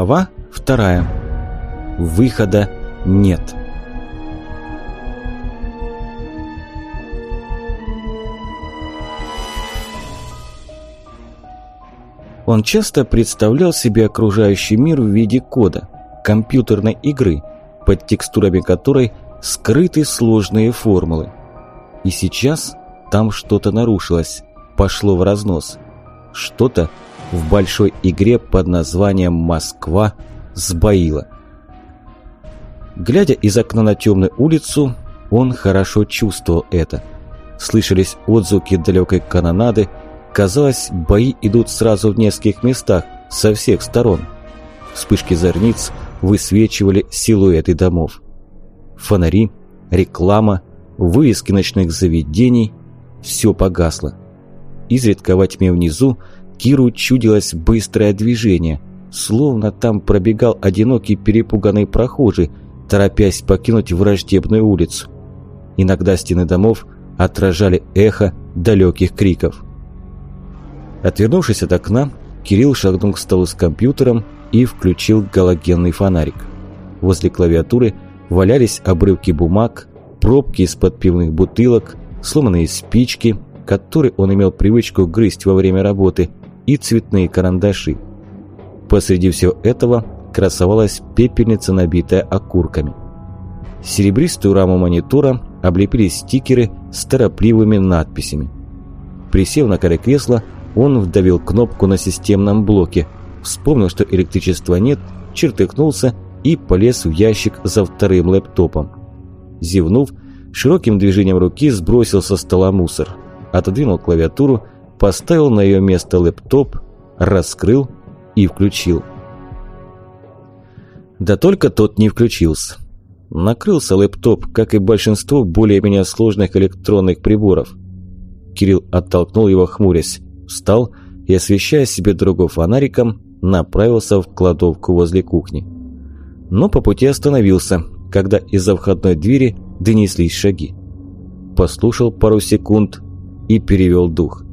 Глава вторая. Выхода нет. Он часто представлял себе окружающий мир в виде кода, компьютерной игры, под текстурами которой скрыты сложные формулы. И сейчас там что-то нарушилось, пошло в разнос. Что-то в большой игре под названием «Москва» сбоило. Глядя из окна на темную улицу, он хорошо чувствовал это. Слышались отзвуки далекой канонады, казалось, бои идут сразу в нескольких местах, со всех сторон. Вспышки зорниц высвечивали силуэты домов. Фонари, реклама, вывески ночных заведений – все погасло. Изредка во тьме внизу Киру чудилось быстрое движение, словно там пробегал одинокий перепуганный прохожий, торопясь покинуть враждебную улицу. Иногда стены домов отражали эхо далеких криков. Отвернувшись от окна, Кирилл шагнул к столу с компьютером и включил галогенный фонарик. Возле клавиатуры валялись обрывки бумаг, пробки из-под пивных бутылок, сломанные спички, которые он имел привычку грызть во время работы, и цветные карандаши. Посреди всего этого красовалась пепельница, набитая окурками. Серебристую раму монитора облепили стикеры с торопливыми надписями. Присев на край кресла, он вдавил кнопку на системном блоке, вспомнил, что электричества нет, чертыхнулся и полез в ящик за вторым лэптопом. Зевнув, широким движением руки сбросил со стола мусор, отодвинул клавиатуру поставил на ее место лэптоп, раскрыл и включил. Да только тот не включился. Накрылся лэптоп, как и большинство более-менее сложных электронных приборов. Кирилл оттолкнул его, хмурясь, встал и, освещая себе дорогу фонариком, направился в кладовку возле кухни. Но по пути остановился, когда из-за входной двери донеслись шаги. Послушал пару секунд и перевел дух.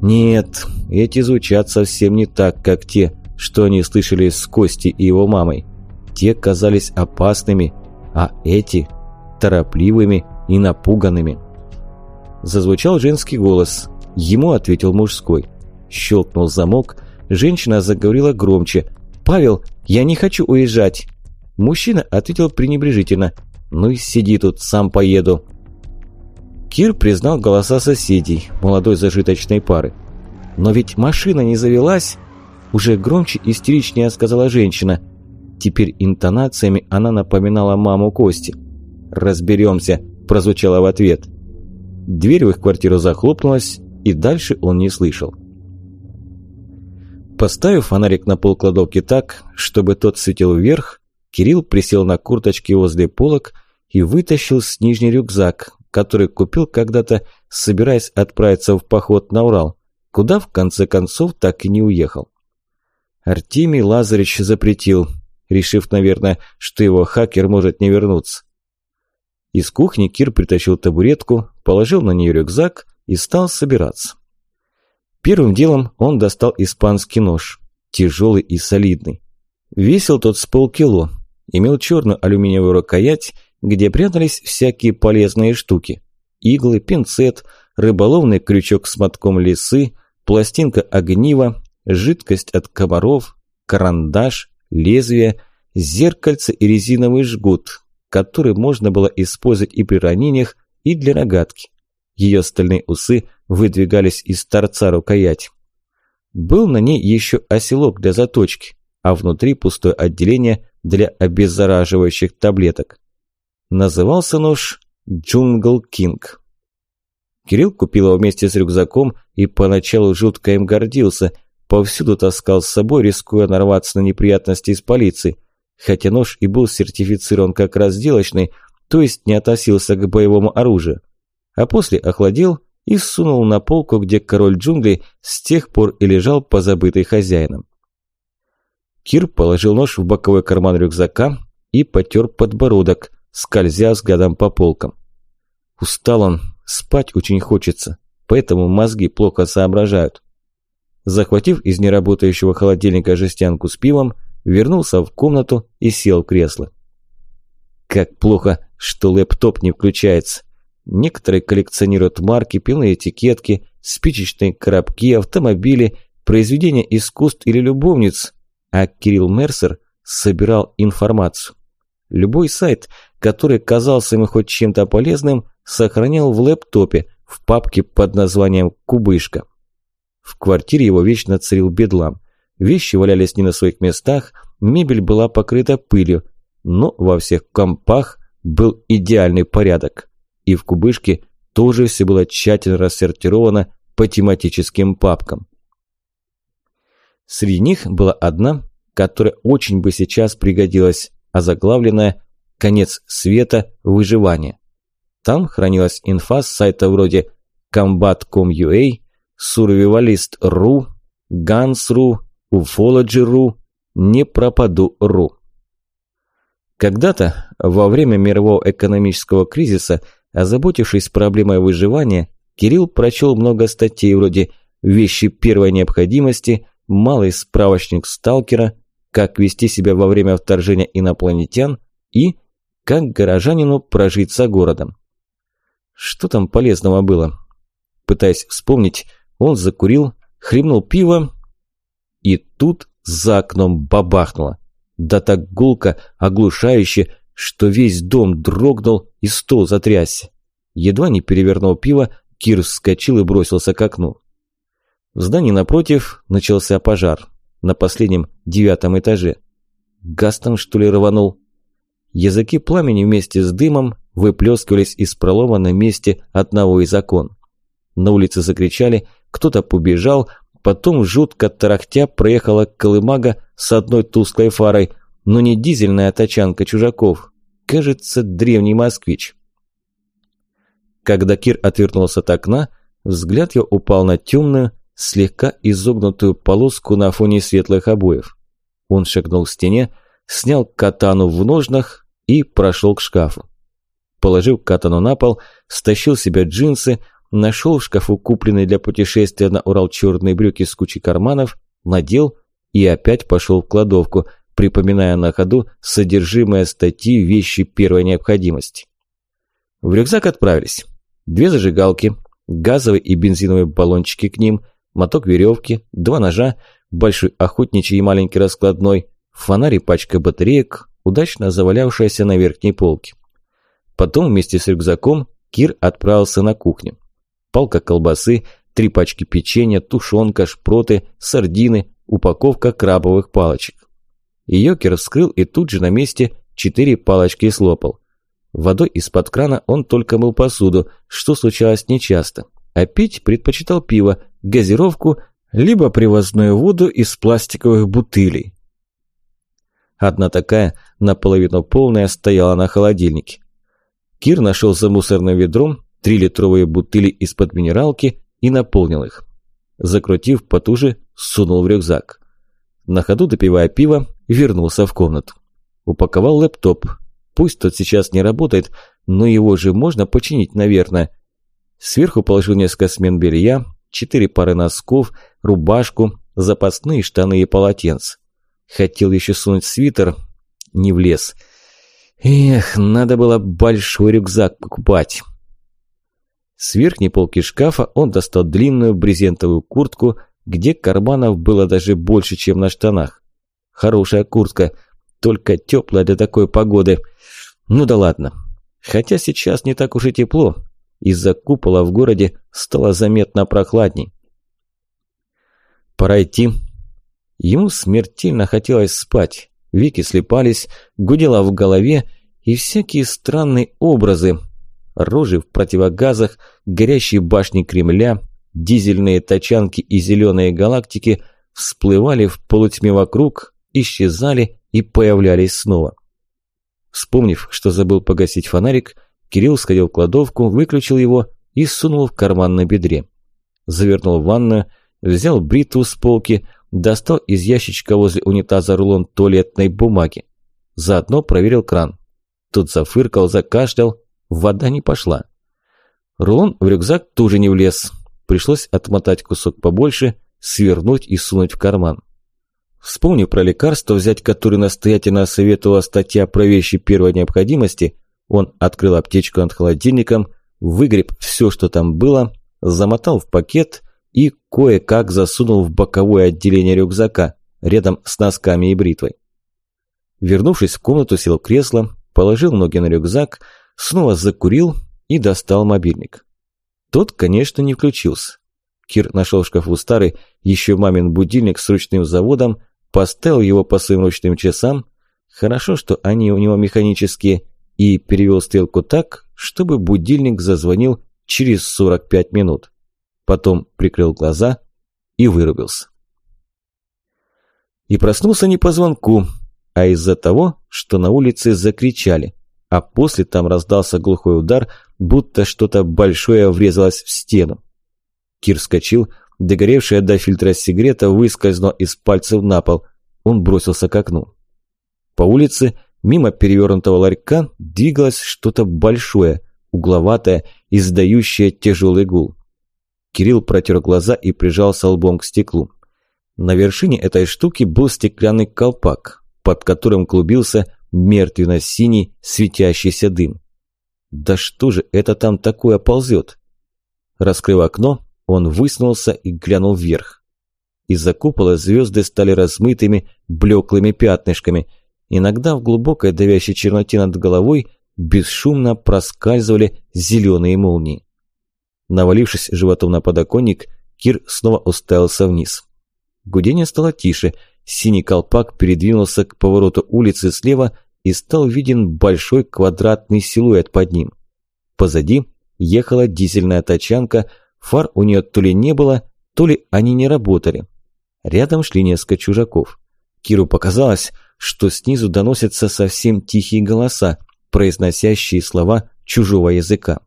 Нет, эти звучат совсем не так, как те, что они слышали с Кости и его мамой. Те казались опасными, а эти – торопливыми и напуганными. Зазвучал женский голос. Ему ответил мужской. Щелкнул замок. Женщина заговорила громче. «Павел, я не хочу уезжать!» Мужчина ответил пренебрежительно. «Ну и сиди тут, сам поеду!» Кир признал голоса соседей, молодой зажиточной пары. «Но ведь машина не завелась!» Уже громче истеричнее сказала женщина. Теперь интонациями она напоминала маму Кости. «Разберемся», – прозвучало в ответ. Дверь в их квартиру захлопнулась, и дальше он не слышал. Поставив фонарик на пол кладовки так, чтобы тот светил вверх, Кирилл присел на курточке возле полок и вытащил с нижний рюкзак, который купил когда-то, собираясь отправиться в поход на Урал, куда в конце концов так и не уехал. Артемий Лазаревич запретил, решив, наверное, что его хакер может не вернуться. Из кухни Кир притащил табуретку, положил на нее рюкзак и стал собираться. Первым делом он достал испанский нож, тяжелый и солидный. Весил тот с полкило, имел черную алюминиевую рукоять где прятались всякие полезные штуки. Иглы, пинцет, рыболовный крючок с мотком лисы, пластинка огнива, жидкость от комаров, карандаш, лезвие, зеркальце и резиновый жгут, который можно было использовать и при ранениях, и для рогатки. Ее стальные усы выдвигались из торца рукояти. Был на ней еще оселок для заточки, а внутри пустое отделение для обеззараживающих таблеток. Назывался нож «Jungle King». Кирилл купил его вместе с рюкзаком и поначалу жутко им гордился, повсюду таскал с собой, рискуя нарваться на неприятности из полиции, хотя нож и был сертифицирован как разделочный, то есть не относился к боевому оружию. А после охладил и сунул на полку, где король джунглей с тех пор и лежал позабытый хозяином. Кир положил нож в боковой карман рюкзака и потер подбородок, скользя взглядом по полкам. Устал он, спать очень хочется, поэтому мозги плохо соображают. Захватив из неработающего холодильника жестянку с пивом, вернулся в комнату и сел в кресло. Как плохо, что лэптоп не включается. Некоторые коллекционируют марки, пилные этикетки, спичечные коробки, автомобили, произведения искусств или любовниц, а Кирилл Мерсер собирал информацию. Любой сайт, который казался ему хоть чем-то полезным, сохранял в лэптопе, в папке под названием «Кубышка». В квартире его вечно царил бедлам. Вещи валялись не на своих местах, мебель была покрыта пылью, но во всех компах был идеальный порядок. И в кубышке тоже все было тщательно рассортировано по тематическим папкам. Среди них была одна, которая очень бы сейчас пригодилась, озаглавленная «Конец света. Выживание». Там хранилась инфа с сайта вроде combat.com.ua, survivalist.ru, guns.ru, ufology.ru, не пропаду.ru. Когда-то, во время мирового экономического кризиса, озаботившись проблемой выживания, Кирилл прочел много статей вроде «Вещи первой необходимости», «Малый справочник сталкера», «Как вести себя во время вторжения инопланетян» и «Как горожанину прожить за городом». Что там полезного было? Пытаясь вспомнить, он закурил, хлебнул пиво, и тут за окном бабахнуло. Да так гулко, оглушающе, что весь дом дрогнул и стол затрясся. Едва не перевернул пиво, Кир вскочил и бросился к окну. В здании напротив начался пожар. На последнем девятом этаже. Газ там что ли рванул? Языки пламени вместе с дымом выплескивались из пролома на месте одного из окон. На улице закричали, кто-то побежал, потом жутко тарахтя проехала колымага с одной тусклой фарой, но не дизельная тачанка чужаков. Кажется, древний москвич. Когда Кир отвернулся от окна, взгляд его упал на темную, слегка изогнутую полоску на фоне светлых обоев. Он шагнул к стене, снял катану в ножнах и прошел к шкафу. Положив катану на пол, стащил себе джинсы, нашел в шкафу купленные для путешествия на Урал черные брюки с кучей карманов, надел и опять пошел в кладовку, припоминая на ходу содержимое статьи «Вещи первой необходимости». В рюкзак отправились. Две зажигалки, газовые и бензиновые баллончики к ним, моток веревки, два ножа, большой охотничий и маленький раскладной, фонарь и пачка батареек, удачно завалявшаяся на верхней полке. Потом вместе с рюкзаком Кир отправился на кухню. Палка колбасы, три пачки печенья, тушенка, шпроты, сардины, упаковка крабовых палочек. Ее Кир вскрыл и тут же на месте четыре палочки слопал. Водой из-под крана он только мыл посуду, что случалось нечасто. А пить предпочитал пиво, газировку, либо привозную воду из пластиковых бутылей. Одна такая, наполовину полная, стояла на холодильнике. Кир нашел за мусорным ведром три литровые бутыли из-под минералки и наполнил их. Закрутив потуже, сунул в рюкзак. На ходу, допивая пиво, вернулся в комнату. Упаковал лэптоп, Пусть тот сейчас не работает, но его же можно починить, наверное. Сверху положил несколько смен белья, четыре пары носков, рубашку, запасные штаны и полотенце. Хотел еще сунуть свитер, не влез. Эх, надо было большой рюкзак покупать. С верхней полки шкафа он достал длинную брезентовую куртку, где карманов было даже больше, чем на штанах. Хорошая куртка, только теплая для такой погоды – ну да ладно. Хотя сейчас не так уж и тепло. Из-за купола в городе стало заметно прохладней. Пора идти. Ему смертельно хотелось спать. Веки слепались, гудело в голове, и всякие странные образы. Рожи в противогазах, горящие башни Кремля, дизельные тачанки и зеленые галактики всплывали в полутьме вокруг, исчезали и появлялись снова. Вспомнив, что забыл погасить фонарик, Кирилл сходил в кладовку, выключил его и сунул в карман на бедре. Завернул в ванную, взял бритву с полки, достал из ящичка возле унитаза рулон туалетной бумаги. Заодно проверил кран. Тут зафыркал, закашлял, вода не пошла. Рулон в рюкзак тоже не влез. Пришлось отмотать кусок побольше, свернуть и сунуть в карман. Вспомнив про лекарство, взять которое настоятельно советовала статья про вещи первой необходимости, он открыл аптечку над холодильником, выгреб все, что там было, замотал в пакет и кое-как засунул в боковое отделение рюкзака, рядом с носками и бритвой. Вернувшись в комнату, сел в кресло, положил ноги на рюкзак, снова закурил и достал мобильник. Тот, конечно, не включился. Кир нашел в шкафу старый, еще мамин будильник с ручным заводом, поставил его по своим ручным часам, хорошо, что они у него механические, и перевел стрелку так, чтобы будильник зазвонил через 45 минут. Потом прикрыл глаза и вырубился. И проснулся не по звонку, а из-за того, что на улице закричали, а после там раздался глухой удар, будто что-то большое врезалось в стену. Кир вскочил, догоревшая до фильтра сигарета выскользнула из пальцев на пол. Он бросился к окну. По улице, мимо перевернутого ларька, двигалось что-то большое, угловатое, издающее тяжелый гул. Кирилл протер глаза и прижался лбом к стеклу. На вершине этой штуки был стеклянный колпак, под которым клубился мертвенно-синий светящийся дым. Да что же это там такое ползет? Раскрыв окно, он высунулся и глянул вверх. Из-за купола звезды стали размытыми, блеклыми пятнышками. Иногда в глубокой давящей черноте над головой бесшумно проскальзывали зеленые молнии. Навалившись животом на подоконник, Кир снова уставился вниз. Гудение стало тише, синий колпак передвинулся к повороту улицы слева и стал виден большой квадратный силуэт под ним. Позади ехала дизельная тачанка, фар у нее то ли не было, то ли они не работали. Рядом шли несколько чужаков. Киру показалось, что снизу доносятся совсем тихие голоса, произносящие слова чужого языка.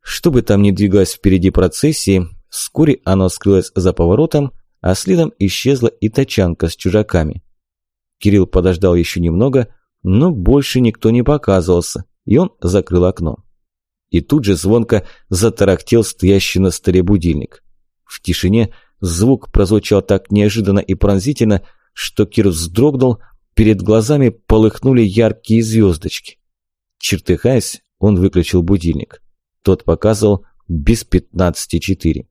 Что бы там ни двигалось впереди процессии, вскоре оно скрылось за поворотом, а следом исчезла и тачанка с чужаками. Кирилл подождал еще немного, но больше никто не показывался, и он закрыл окно. И тут же звонко затарахтел стоящий на столе будильник. В тишине звук прозвучал так неожиданно и пронзительно, что Кир вздрогнул, перед глазами полыхнули яркие звездочки. Чертыхаясь, он выключил будильник. Тот показывал без пятнадцати четыре.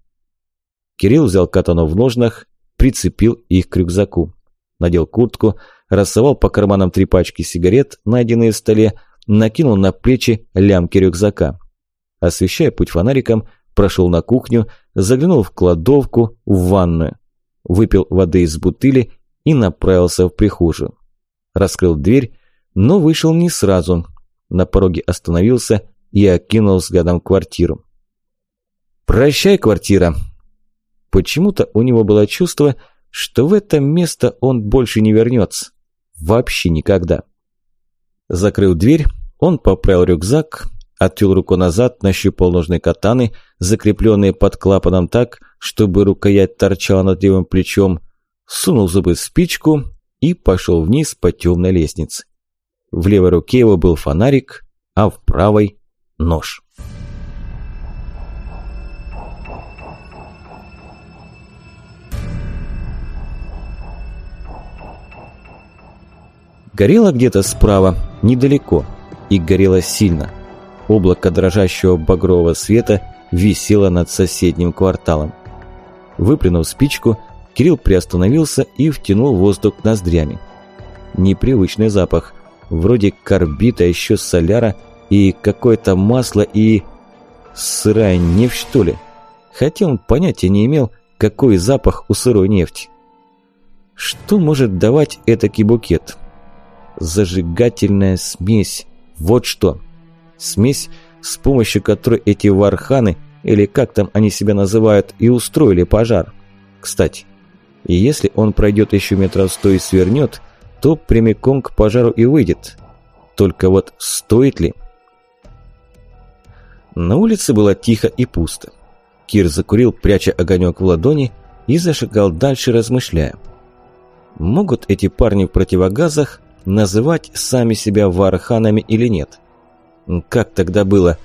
Кирилл взял катану в ножнах, прицепил их к рюкзаку. Надел куртку, рассовал по карманам три пачки сигарет, найденные в столе, накинул на плечи лямки рюкзака. Освещая путь фонариком, прошел на кухню, заглянул в кладовку, в ванную. Выпил воды из бутыли и направился в прихожую. Раскрыл дверь, но вышел не сразу. На пороге остановился и окинул взглядом квартиру. «Прощай, квартира!» Почему-то у него было чувство, что в это место он больше не вернется. Вообще никогда. Закрыв дверь, он поправил рюкзак, отвел руку назад, нащупал ножны катаны, закрепленные под клапаном так, чтобы рукоять торчала над левым плечом, сунул зубы в спичку и пошел вниз по темной лестнице. В левой руке его был фонарик, а в правой нож. Горело где-то справа, недалеко, и горело сильно. Облако дрожащего багрового света висело над соседним кварталом. Выплюнув спичку, Кирилл приостановился и втянул воздух ноздрями. Непривычный запах, вроде карбита, еще соляра – и какое-то масло и... Сырая нефть, что ли? Хотя он понятия не имел, какой запах у сырой нефти. Что может давать этакий букет? Зажигательная смесь. Вот что. Смесь, с помощью которой эти варханы, или как там они себя называют, и устроили пожар. Кстати, и если он пройдет еще метров сто и свернет, то прямиком к пожару и выйдет. Только вот стоит ли... На улице было тихо и пусто. Кир закурил, пряча огонек в ладони, и зашагал дальше, размышляя. Могут эти парни в противогазах называть сами себя варханами или нет? Как тогда было?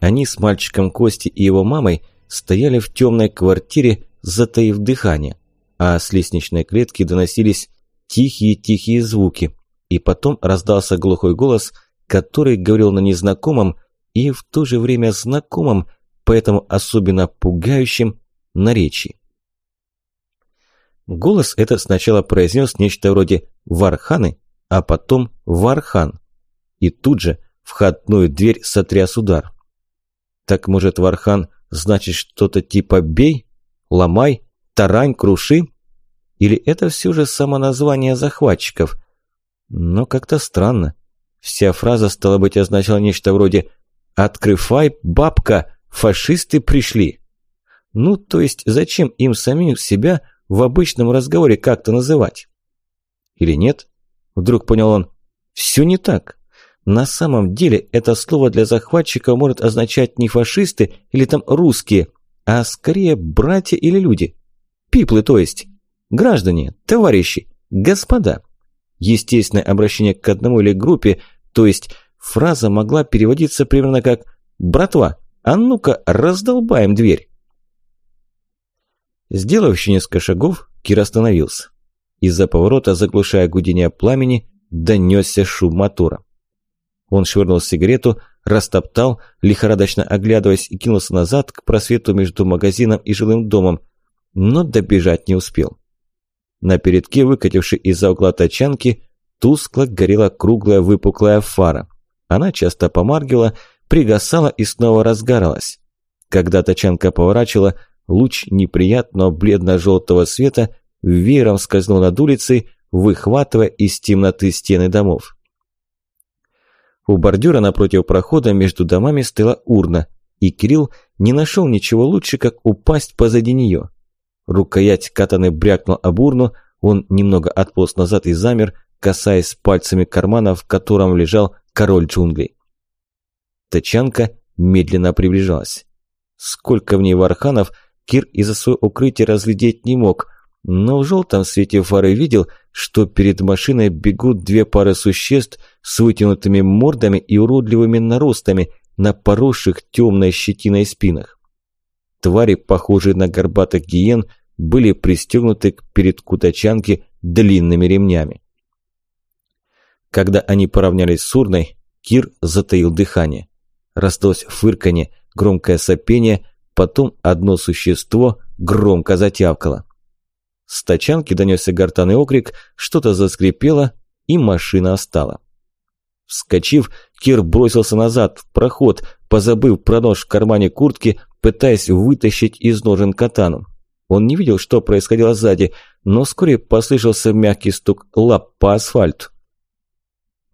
Они с мальчиком Кости и его мамой стояли в темной квартире, затаив дыхание, а с лестничной клетки доносились тихие-тихие звуки, и потом раздался глухой голос, который говорил на незнакомом и в то же время знакомом, поэтому особенно пугающем наречии. Голос этот сначала произнес нечто вроде «Варханы», а потом «Вархан». И тут же входную дверь сотряс удар. Так может Вархан значит что-то типа «бей», «ломай», «тарань», «круши»? Или это все же само название захватчиков? Но как-то странно. Вся фраза, стала быть, означала нечто вроде «Открывай, бабка, фашисты пришли». Ну, то есть, зачем им самим себя в обычном разговоре как-то называть? Или нет? Вдруг понял он. Все не так. На самом деле это слово для захватчика может означать не фашисты или там русские, а скорее братья или люди. Пиплы, то есть. Граждане, товарищи, господа. Естественное обращение к одному или группе, то есть фраза могла переводиться примерно как «Братва, а ну-ка раздолбаем дверь». Сделав еще несколько шагов, Кир остановился. Из-за поворота, заглушая гудение пламени, донесся шум мотора. Он швырнул сигарету, растоптал, лихорадочно оглядываясь и кинулся назад к просвету между магазином и жилым домом, но добежать не успел. На передке, выкатившей из-за угла тачанки, тускло горела круглая выпуклая фара. Она часто помаргивала, пригасала и снова разгоралась. Когда тачанка поворачивала, луч неприятного бледно-желтого света веером скользнул над улицей, выхватывая из темноты стены домов. У бордюра напротив прохода между домами стояла урна, и Кирилл не нашел ничего лучше, как упасть позади нее. Рукоять катаны брякнул об урну, он немного отполз назад и замер, касаясь пальцами кармана, в котором лежал король джунглей. Тачанка медленно приближалась. Сколько в ней варханов, Кир из-за своего укрытия разглядеть не мог, но в желтом свете фары видел, что перед машиной бегут две пары существ с вытянутыми мордами и уродливыми наростами на поросших темной щетиной спинах. Твари, похожие на горбатых гиен, были пристегнуты к передку тачанки длинными ремнями. Когда они поравнялись с урной, Кир затаил дыхание. Раздалось фырканье, громкое сопение, потом одно существо громко затявкало. С тачанки донесся гортанный окрик, что-то заскрипело, и машина остала. Вскочив, Кир бросился назад, в проход, позабыв про нож в кармане куртки, пытаясь вытащить из ножен катану. Он не видел, что происходило сзади, но вскоре послышался мягкий стук лап по асфальту.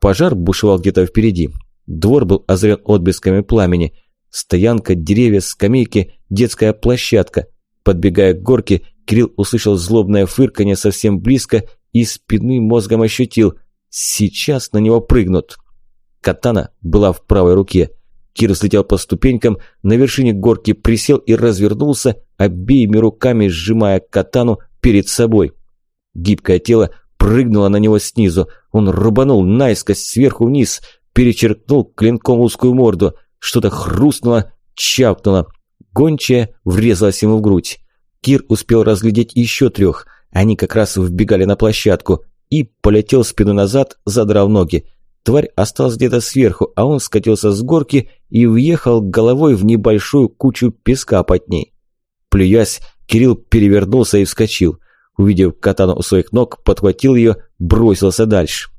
Пожар бушевал где-то впереди. Двор был озарен отблесками пламени. Стоянка, деревья, скамейки, детская площадка. Подбегая к горке, Кирилл услышал злобное фырканье совсем близко и спины мозгом ощутил. Сейчас на него прыгнут. Катана была в правой руке. Кир взлетел по ступенькам, на вершине горки присел и развернулся, обеими руками сжимая катану перед собой. Гибкое тело прыгнуло на него снизу. Он рубанул наискось сверху вниз, перечеркнул клинком узкую морду. Что-то хрустнуло, чавкнуло. Гончая врезалась ему в грудь. Кир успел разглядеть еще трех. Они как раз вбегали на площадку. И полетел спину назад, задрав ноги. Тварь осталась где-то сверху, а он скатился с горки и въехал головой в небольшую кучу песка под ней. Плюясь, Кирилл перевернулся и вскочил. Увидев катану у своих ног, подхватил ее, бросился дальше.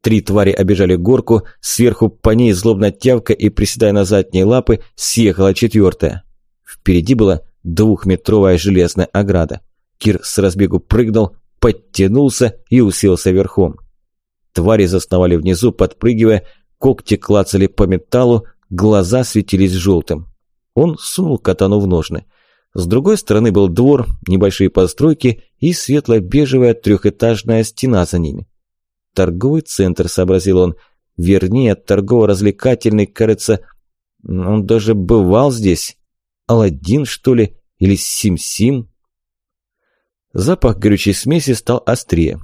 Три твари обижали горку, сверху по ней злобно тявка и, приседая на задние лапы, съехала четвертая. Впереди была двухметровая железная ограда. Кир с разбегу прыгнул, подтянулся и уселся верхом. Твари засновали внизу, подпрыгивая, когти клацали по металлу, глаза светились желтым. Он сунул катану в ножны. С другой стороны был двор, небольшие постройки и светло-бежевая трехэтажная стена за ними. Торговый центр, сообразил он. Вернее, торгово-развлекательный, кажется, он даже бывал здесь. Аладдин, что ли? Или Сим-Сим? Запах горючей смеси стал острее.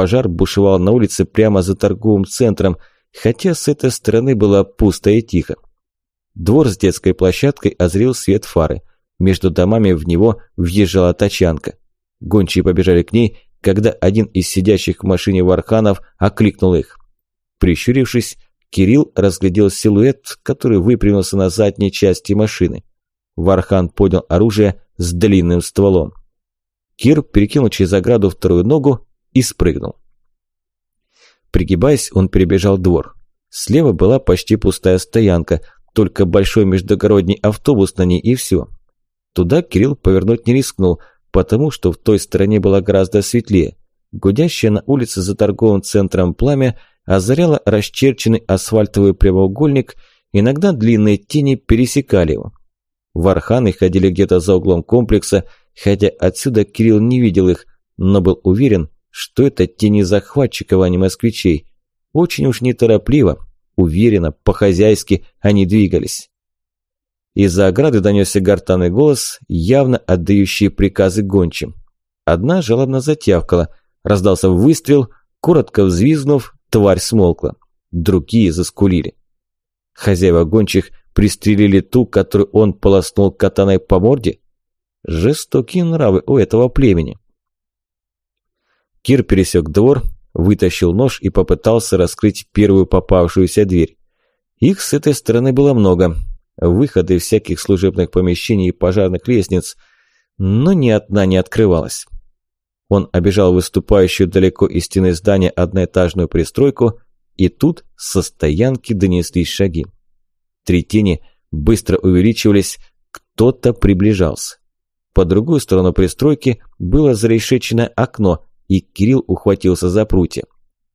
Пожар бушевал на улице прямо за торговым центром, хотя с этой стороны было пусто и тихо. Двор с детской площадкой озрел свет фары. Между домами в него въезжала тачанка. Гончие побежали к ней, когда один из сидящих в машине варханов окликнул их. Прищурившись, Кирилл разглядел силуэт, который выпрямился на задней части машины. Вархан поднял оружие с длинным стволом. Кир перекинул через ограду вторую ногу и спрыгнул. Пригибаясь, он перебежал двор. Слева была почти пустая стоянка, только большой междугородний автобус на ней и все. Туда Кирилл повернуть не рискнул, потому что в той стороне было гораздо светлее. Гудящее на улице за торговым центром пламя озаряло расчерченный асфальтовый прямоугольник, иногда длинные тени пересекали его. Варханы ходили где-то за углом комплекса, хотя отсюда Кирилл не видел их, но был уверен, что это тени захватчиков, а не москвичей. Очень уж неторопливо, уверенно, по-хозяйски они двигались. Из-за ограды донесся гортанный голос, явно отдающий приказы гончим. Одна жалобно затявкала, раздался выстрел, коротко взвизгнув, тварь смолкла. Другие заскулили. Хозяева гончих пристрелили ту, которую он полоснул катаной по морде? Жестокие нравы у этого племени. Кир пересек двор, вытащил нож и попытался раскрыть первую попавшуюся дверь. Их с этой стороны было много, выходы всяких служебных помещений и пожарных лестниц, но ни одна не открывалась. Он обежал выступающую далеко из стены здания одноэтажную пристройку, и тут со стоянки донеслись шаги. Три тени быстро увеличивались, кто-то приближался. По другую сторону пристройки было зарешеченное окно, и Кирилл ухватился за прутья.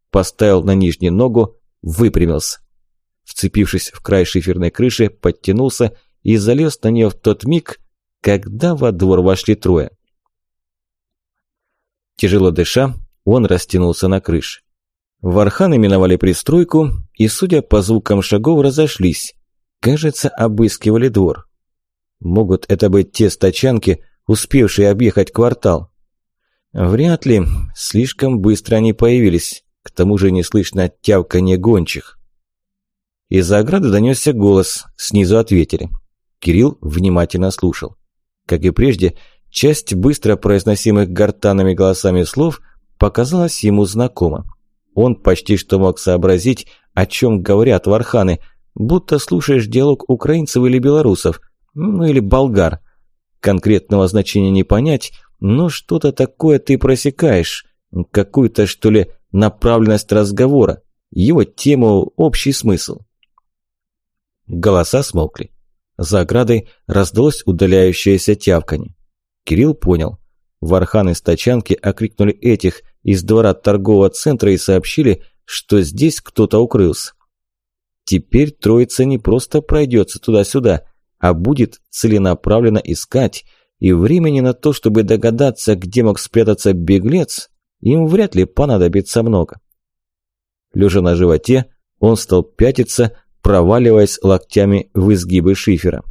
Поставил на нижнюю ногу, выпрямился вцепившись в край шиферной крыши, подтянулся и залез на нее в тот миг, когда во двор вошли трое. Тяжело дыша, он растянулся на крыше. Варханы миновали пристройку и, судя по звукам шагов, разошлись. Кажется, обыскивали двор. Могут это быть те стачанки, успевшие объехать квартал? Вряд ли. Слишком быстро они появились. К тому же не слышно тявканье гончих. Из-за ограды донесся голос, снизу ответили. Кирилл внимательно слушал. Как и прежде, часть быстро произносимых гортанными голосами слов показалась ему знакома. Он почти что мог сообразить, о чем говорят варханы, будто слушаешь диалог украинцев или белорусов, ну или болгар. Конкретного значения не понять, но что-то такое ты просекаешь, какую-то, что ли, направленность разговора, его тему, общий смысл. Голоса смолкли. За оградой раздалось удаляющееся тявканье. Кирилл понял. Варханы из тачанки окрикнули этих из двора торгового центра и сообщили, что здесь кто-то укрылся. Теперь троица не просто пройдется туда-сюда, а будет целенаправленно искать, и времени на то, чтобы догадаться, где мог спрятаться беглец, им вряд ли понадобится много. Лежа на животе, он стал пятиться, проваливаясь локтями в изгибы шифера.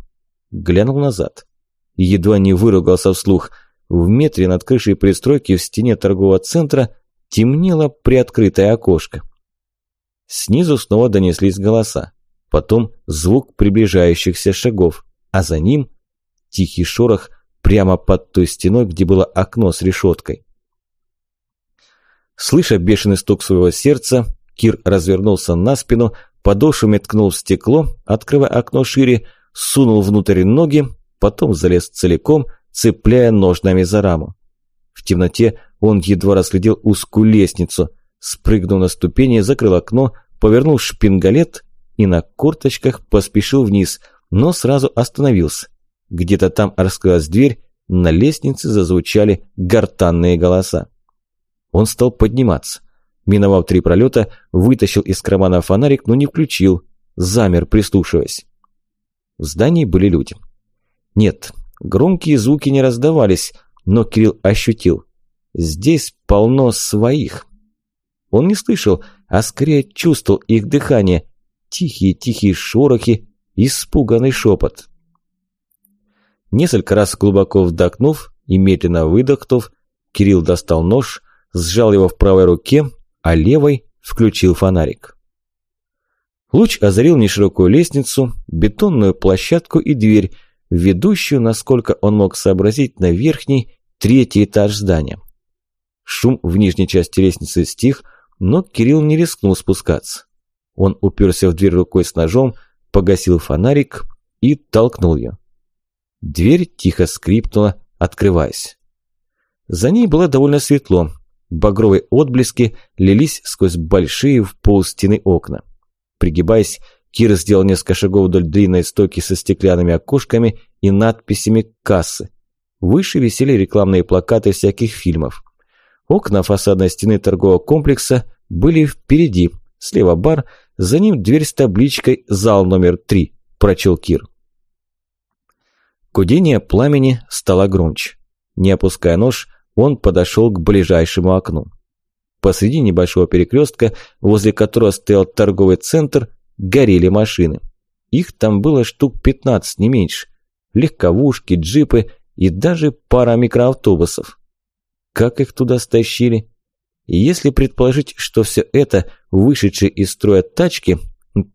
Глянул назад. Едва не выругался вслух. В метре над крышей пристройки в стене торгового центра темнело приоткрытое окошко. Снизу снова донеслись голоса. Потом звук приближающихся шагов, а за ним тихий шорох прямо под той стеной, где было окно с решеткой. Слыша бешеный стук своего сердца, Кир развернулся на спину, подошвами ткнул в стекло, открывая окно шире, сунул внутрь ноги, потом залез целиком, цепляя ножнами за раму. В темноте он едва расследил узкую лестницу, спрыгнул на ступени, закрыл окно, повернул шпингалет и на корточках поспешил вниз, но сразу остановился. Где-то там раскрылась дверь, на лестнице зазвучали гортанные голоса. Он стал подниматься. Миновав три пролета, вытащил из кармана фонарик, но не включил. Замер, прислушиваясь. В здании были люди. Нет, громкие звуки не раздавались, но Кирилл ощутил. Здесь полно своих. Он не слышал, а скорее чувствовал их дыхание. Тихие-тихие шорохи, испуганный шепот. Несколько раз глубоко вдохнув и медленно выдохнув, Кирилл достал нож, сжал его в правой руке а левой включил фонарик. Луч озарил неширокую лестницу, бетонную площадку и дверь, ведущую, насколько он мог сообразить, на верхний, третий этаж здания. Шум в нижней части лестницы стих, но Кирилл не рискнул спускаться. Он уперся в дверь рукой с ножом, погасил фонарик и толкнул ее. Дверь тихо скрипнула, открываясь. За ней было довольно светло. Багровые отблески лились сквозь большие в пол стены окна. Пригибаясь, Кир сделал несколько шагов вдоль длинной стойки со стеклянными окошками и надписями «Кассы». Выше висели рекламные плакаты всяких фильмов. Окна фасадной стены торгового комплекса были впереди, слева бар, за ним дверь с табличкой «Зал номер 3», прочел Кир. Гудение пламени стало громче. Не опуская нож, он подошел к ближайшему окну. Посреди небольшого перекрестка, возле которого стоял торговый центр, горели машины. Их там было штук 15, не меньше. Легковушки, джипы и даже пара микроавтобусов. Как их туда стащили? И если предположить, что все это вышедшие из строя тачки,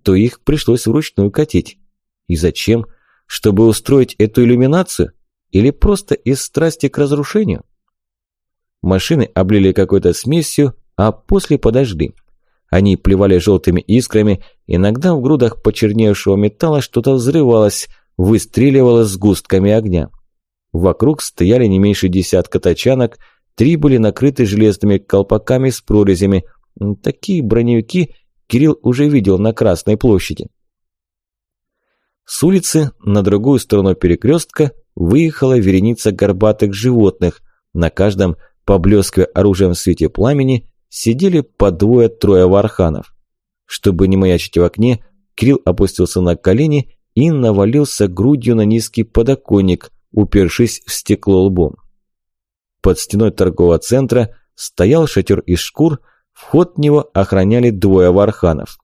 то их пришлось вручную катить. И зачем? Чтобы устроить эту иллюминацию? Или просто из страсти к разрушению? Машины облили какой-то смесью, а после подожди. Они плевали желтыми искрами, иногда в грудах почерневшего металла что-то взрывалось, выстреливало с густками огня. Вокруг стояли не меньше десятка тачанок, три были накрыты железными колпаками с прорезями. Такие броневики Кирилл уже видел на Красной площади. С улицы на другую сторону перекрестка выехала вереница горбатых животных. На каждом, поблескивая оружием в свете пламени, сидели по двое-трое варханов. Чтобы не маячить в окне, Крил опустился на колени и навалился грудью на низкий подоконник, упершись в стекло лбом. Под стеной торгового центра стоял шатер из шкур, вход в него охраняли двое варханов.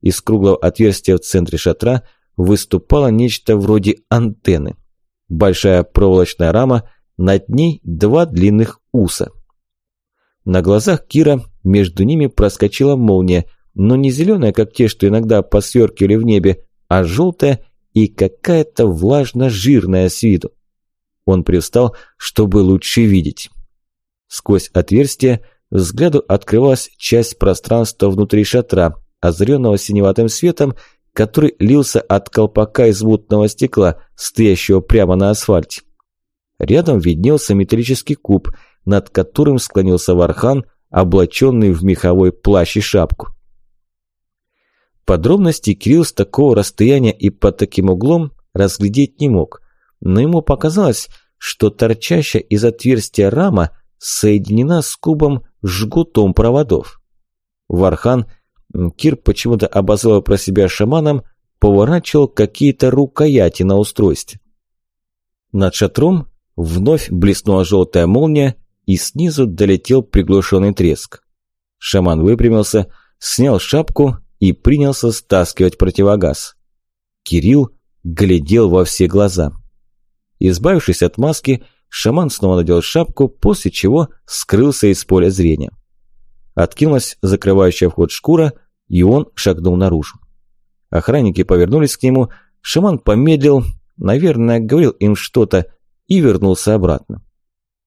Из круглого отверстия в центре шатра выступало нечто вроде антенны. Большая проволочная рама, над ней два длинных уса. На глазах Кира между ними проскочила молния, но не зеленая, как те, что иногда посверкивали в небе, а желтая и какая-то влажно-жирная с виду. Он привстал, чтобы лучше видеть. Сквозь отверстие взгляду открывалась часть пространства внутри шатра, озаренного синеватым светом, который лился от колпака из мутного стекла, стоящего прямо на асфальте. Рядом виднелся металлический куб, над которым склонился Вархан, облаченный в меховой плащ и шапку. Подробности Кирилл с такого расстояния и под таким углом разглядеть не мог, но ему показалось, что торчащая из отверстия рама соединена с кубом жгутом проводов. Вархан, Кир почему-то обозвал про себя шаманом, поворачивал какие-то рукояти на устройстве. Над шатром вновь блеснула желтая молния, и снизу долетел приглушенный треск. Шаман выпрямился, снял шапку и принялся стаскивать противогаз. Кирилл глядел во все глаза. Избавившись от маски, шаман снова надел шапку, после чего скрылся из поля зрения. Откинулась закрывающая вход шкура, и он шагнул наружу. Охранники повернулись к нему, шаман помедлил, наверное, говорил им что-то, и вернулся обратно.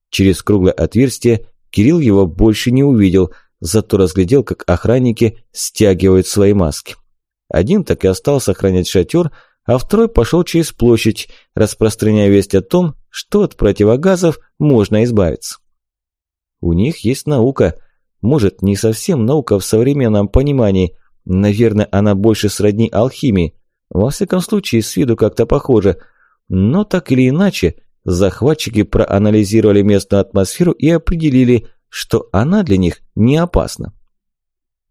Через круглое отверстие Кирилл его больше не увидел, зато разглядел, как охранники стягивают свои маски. Один так и остался охранять шатер, а второй пошел через площадь, распространяя весть о том, что от противогазов можно избавиться. У них есть наука. Может, не совсем наука в современном понимании. Наверное, она больше сродни алхимии. Во всяком случае, с виду как-то похоже. Но так или иначе, захватчики проанализировали местную атмосферу и определили, что она для них не опасна.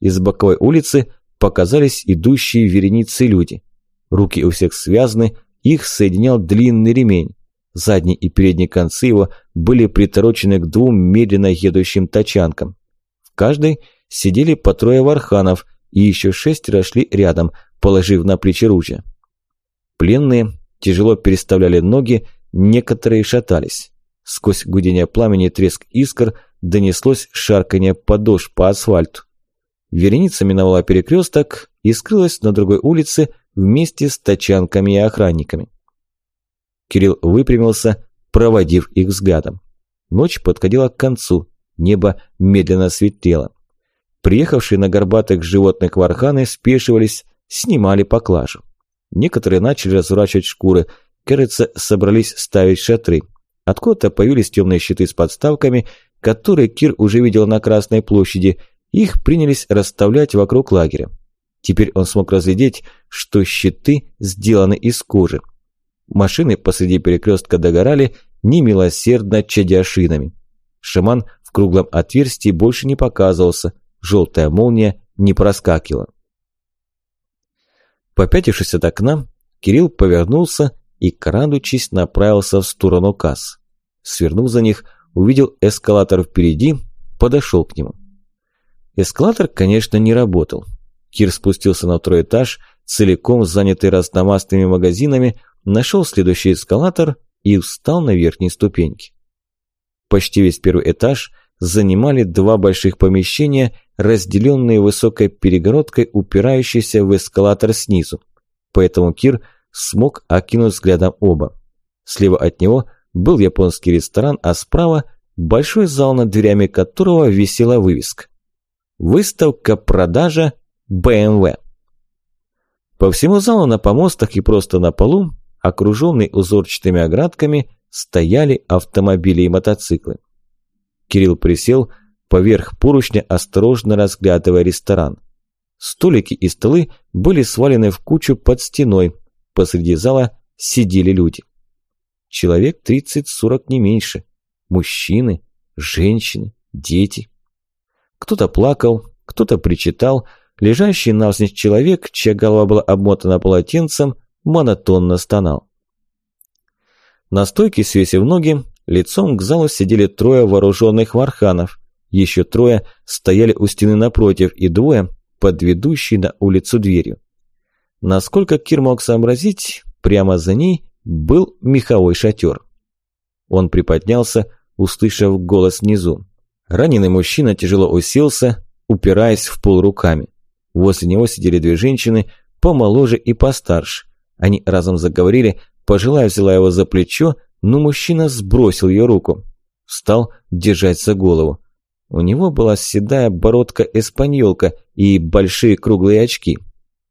Из боковой улицы показались идущие вереницы люди. Руки у всех связаны, их соединял длинный ремень. Задний и передний концы его были приторочены к двум медленно едущим тачанкам. Каждой сидели по трое варханов, и еще шестеро шли рядом, положив на плечи ружья. Пленные тяжело переставляли ноги, Некоторые шатались. Сквозь гудение пламени треск искр донеслось шарканье подошв по асфальту. Вереница миновала перекресток и скрылась на другой улице вместе с тачанками и охранниками. Кирилл выпрямился, проводив их взглядом. Ночь подходила к концу, небо медленно светлело. Приехавшие на горбатых животных варханы спешивались, снимали поклажу. Некоторые начали разворачивать шкуры, кажется, собрались ставить шатры. Откуда-то появились темные щиты с подставками, которые Кир уже видел на Красной площади. Их принялись расставлять вокруг лагеря. Теперь он смог разглядеть, что щиты сделаны из кожи. Машины посреди перекрестка догорали, немилосердно чадя шинами. Шаман в круглом отверстии больше не показывался, желтая молния не проскакивала. Попятившись от окна, Кирилл повернулся и, крадучись, направился в сторону касс. Свернув за них, увидел эскалатор впереди, подошел к нему. Эскалатор, конечно, не работал. Кир спустился на второй этаж, целиком занятый разномастными магазинами, нашел следующий эскалатор и встал на верхней ступеньке. Почти весь первый этаж занимали два больших помещения, разделенные высокой перегородкой, упирающейся в эскалатор снизу. Поэтому Кир смог окинуть взглядом оба. Слева от него был японский ресторан, а справа – большой зал, над дверями которого висела вывеска. Выставка продажа BMW. По всему залу на помостах и просто на полу, окруженный узорчатыми оградками, стояли автомобили и мотоциклы. Кирилл присел поверх поручня, осторожно разглядывая ресторан. Столики и столы были свалены в кучу под стеной. Посреди зала сидели люди. Человек 30-40 не меньше. Мужчины, женщины, дети. Кто-то плакал, кто-то причитал. Лежащий навзничь человек, чья голова была обмотана полотенцем, монотонно стонал. На стойке, свесив ноги, лицом к залу сидели трое вооруженных варханов. Еще трое стояли у стены напротив, и двое под ведущей на улицу дверью. Насколько Кир мог сообразить, прямо за ней был меховой шатер. Он приподнялся, услышав голос внизу. Раненый мужчина тяжело уселся, упираясь в пол руками. Возле него сидели две женщины, помоложе и постарше. Они разом заговорили, Пожилая взяла его за плечо, но мужчина сбросил ее руку. Встал держать за голову. У него была седая бородка-эспаньолка и большие круглые очки.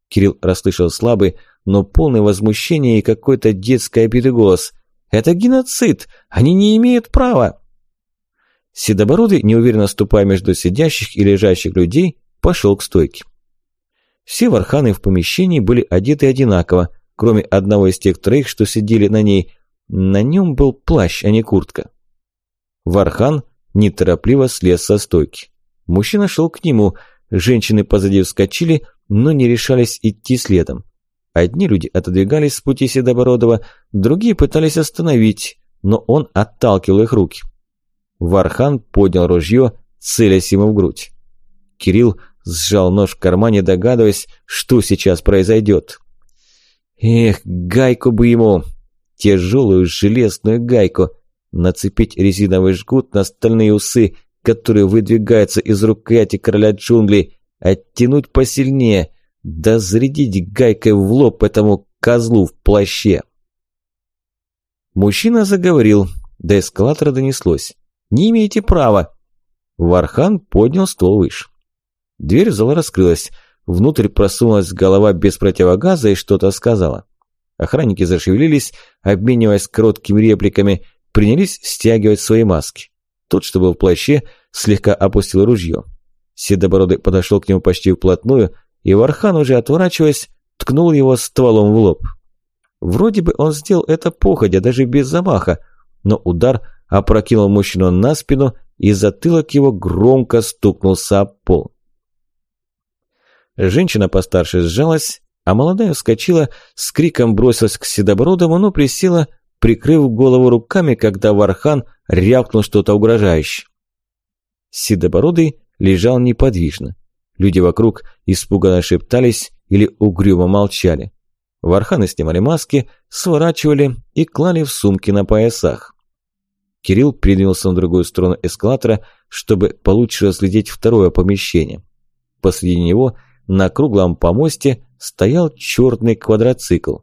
Кирилл расслышал слабый, но полный возмущения и какой-то детской обиды голос. «Это геноцид! Они не имеют права!» Седобородый, неуверенно ступая между сидящих и лежащих людей, пошел к стойке. Все варханы в помещении были одеты одинаково, кроме одного из тех троих, что сидели на ней. На нем был плащ, а не куртка. Вархан неторопливо слез со стойки. Мужчина шел к нему, женщины позади вскочили, но не решались идти следом. Одни люди отодвигались с пути Седобородова, другие пытались остановить, но он отталкивал их руки. Вархан поднял ружье, целясь ему в грудь. Кирилл сжал нож в кармане, догадываясь, что сейчас произойдет. Эх, гайку бы ему! Тяжелую железную гайку! Нацепить резиновый жгут на стальные усы, которые выдвигаются из рукояти короля джунглей, оттянуть посильнее, да зарядить гайкой в лоб этому козлу в плаще. Мужчина заговорил, до эскалатора донеслось. «Не имеете права!» Вархан поднял стол выше. Дверь в зал раскрылась. Внутрь просунулась голова без противогаза и что-то сказала. Охранники зашевелились, обмениваясь короткими репликами, принялись стягивать свои маски. Тот, что был в плаще, слегка опустил ружье. Седобородый подошел к нему почти вплотную, и Вархан, уже отворачиваясь, ткнул его стволом в лоб. Вроде бы он сделал это походя, даже без замаха, но удар опрокинул мужчину на спину, и затылок его громко стукнулся об пол. Женщина постарше сжалась, а молодая вскочила, с криком бросилась к Седобородому, но присела, прикрыв голову руками, когда Вархан рявкнул что-то угрожающее. Седобородый лежал неподвижно. Люди вокруг испуганно шептались или угрюмо молчали. Варханы снимали маски, сворачивали и клали в сумки на поясах. Кирилл придвинулся на другую сторону эскалатора, чтобы получше разглядеть второе помещение. Посреди него на круглом помосте стоял черный квадроцикл.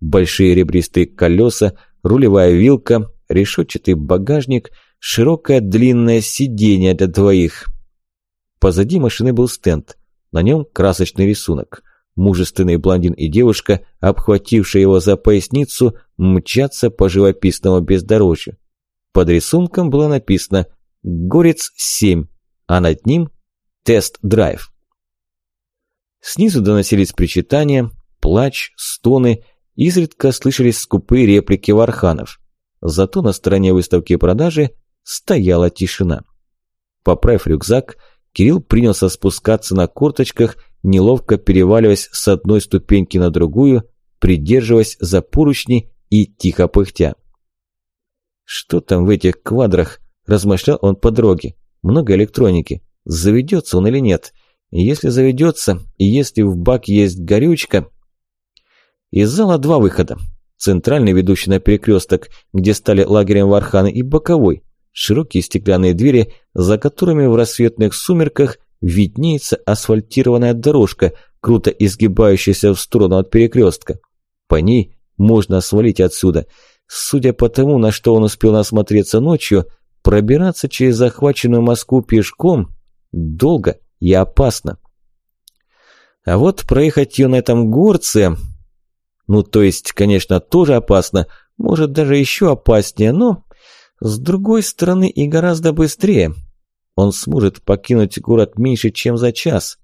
Большие ребристые колеса, рулевая вилка, решетчатый багажник – широкое длинное сиденье для двоих. Позади машины был стенд. На нем красочный рисунок. Мужественный блондин и девушка, обхватившие его за поясницу, мчатся по живописному бездорожью. Под рисунком было написано «Горец-7», а над ним «Тест-драйв». Снизу доносились причитания, плач, стоны, изредка слышались скупые реплики варханов. Зато на стороне выставки продажи стояла тишина. Поправив рюкзак, Кирилл принялся спускаться на курточках, неловко переваливаясь с одной ступеньки на другую, придерживаясь за поручни и тихо пыхтя. «Что там в этих квадрах?» – размышлял он по дороге. «Много электроники. Заведется он или нет? Если заведется, и если в баке есть горючка...» Из зала два выхода. Центральный, ведущий на перекресток, где стали лагерем Варханы, и боковой, широкие стеклянные двери, за которыми в рассветных сумерках виднеется асфальтированная дорожка, круто изгибающаяся в сторону от перекрестка. По ней можно свалить отсюда. Судя по тому, на что он успел насмотреться ночью, пробираться через захваченную Москву пешком долго и опасно. А вот проехать ее на этом горце... Ну, то есть, конечно, тоже опасно, может даже еще опаснее, но с другой стороны и гораздо быстрее. Он сможет покинуть город меньше, чем за час.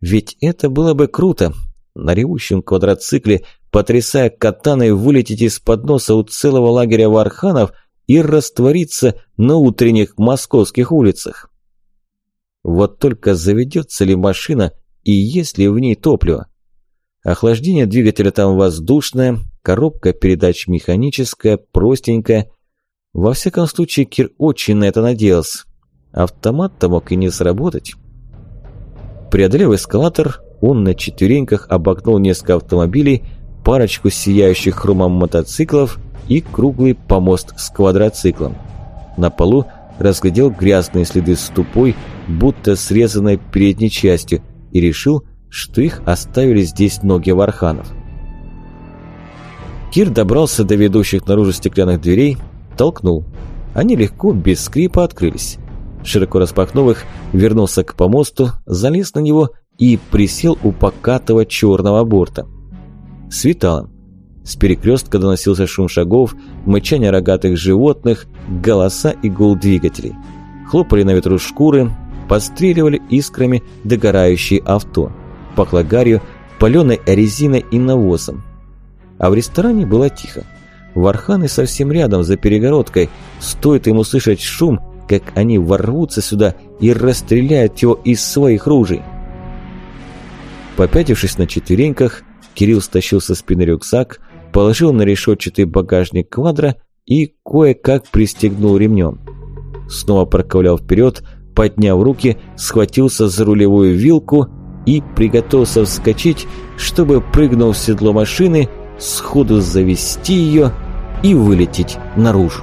Ведь это было бы круто. На ревущем квадроцикле, потрясая катаной, вылететь из-под носа у целого лагеря варханов и раствориться на утренних московских улицах. Вот только заведется ли машина и есть ли в ней топливо? Охлаждение двигателя там воздушное, коробка передач механическая, простенькая, во всяком случае, Кир очень на это надеялся. Автомат-то мог и не сработать. Преодолев эскалатор, он на четвереньках обогнул несколько автомобилей, парочку сияющих хромом мотоциклов и круглый помост с квадроциклом. На полу разглядел грязные следы ступой, будто срезанной передней частью, и решил, что их оставили здесь ноги варханов. Кир добрался до ведущих наружу стеклянных дверей, толкнул. Они легко, без скрипа открылись. Широко распахнув их, вернулся к помосту, залез на него и присел у покатого черного борта. Светало. С перекрестка доносился шум шагов, мычание рогатых животных, голоса и гул двигателей. Хлопали на ветру шкуры, постреливали искрами догорающие авто. Пахло гарью, паленой резиной и навозом. А в ресторане было тихо. Варханы совсем рядом, за перегородкой. Стоит ему слышать шум, как они ворвутся сюда и расстреляют его из своих ружей. Попятившись на четвереньках, Кирилл стащил со спины рюкзак, положил на решетчатый багажник квадра и кое-как пристегнул ремнем. Снова проковылял вперед, подняв руки, схватился за рулевую вилку и приготовился вскочить, чтобы, прыгнув в седло машины, сходу завести ее и вылететь наружу.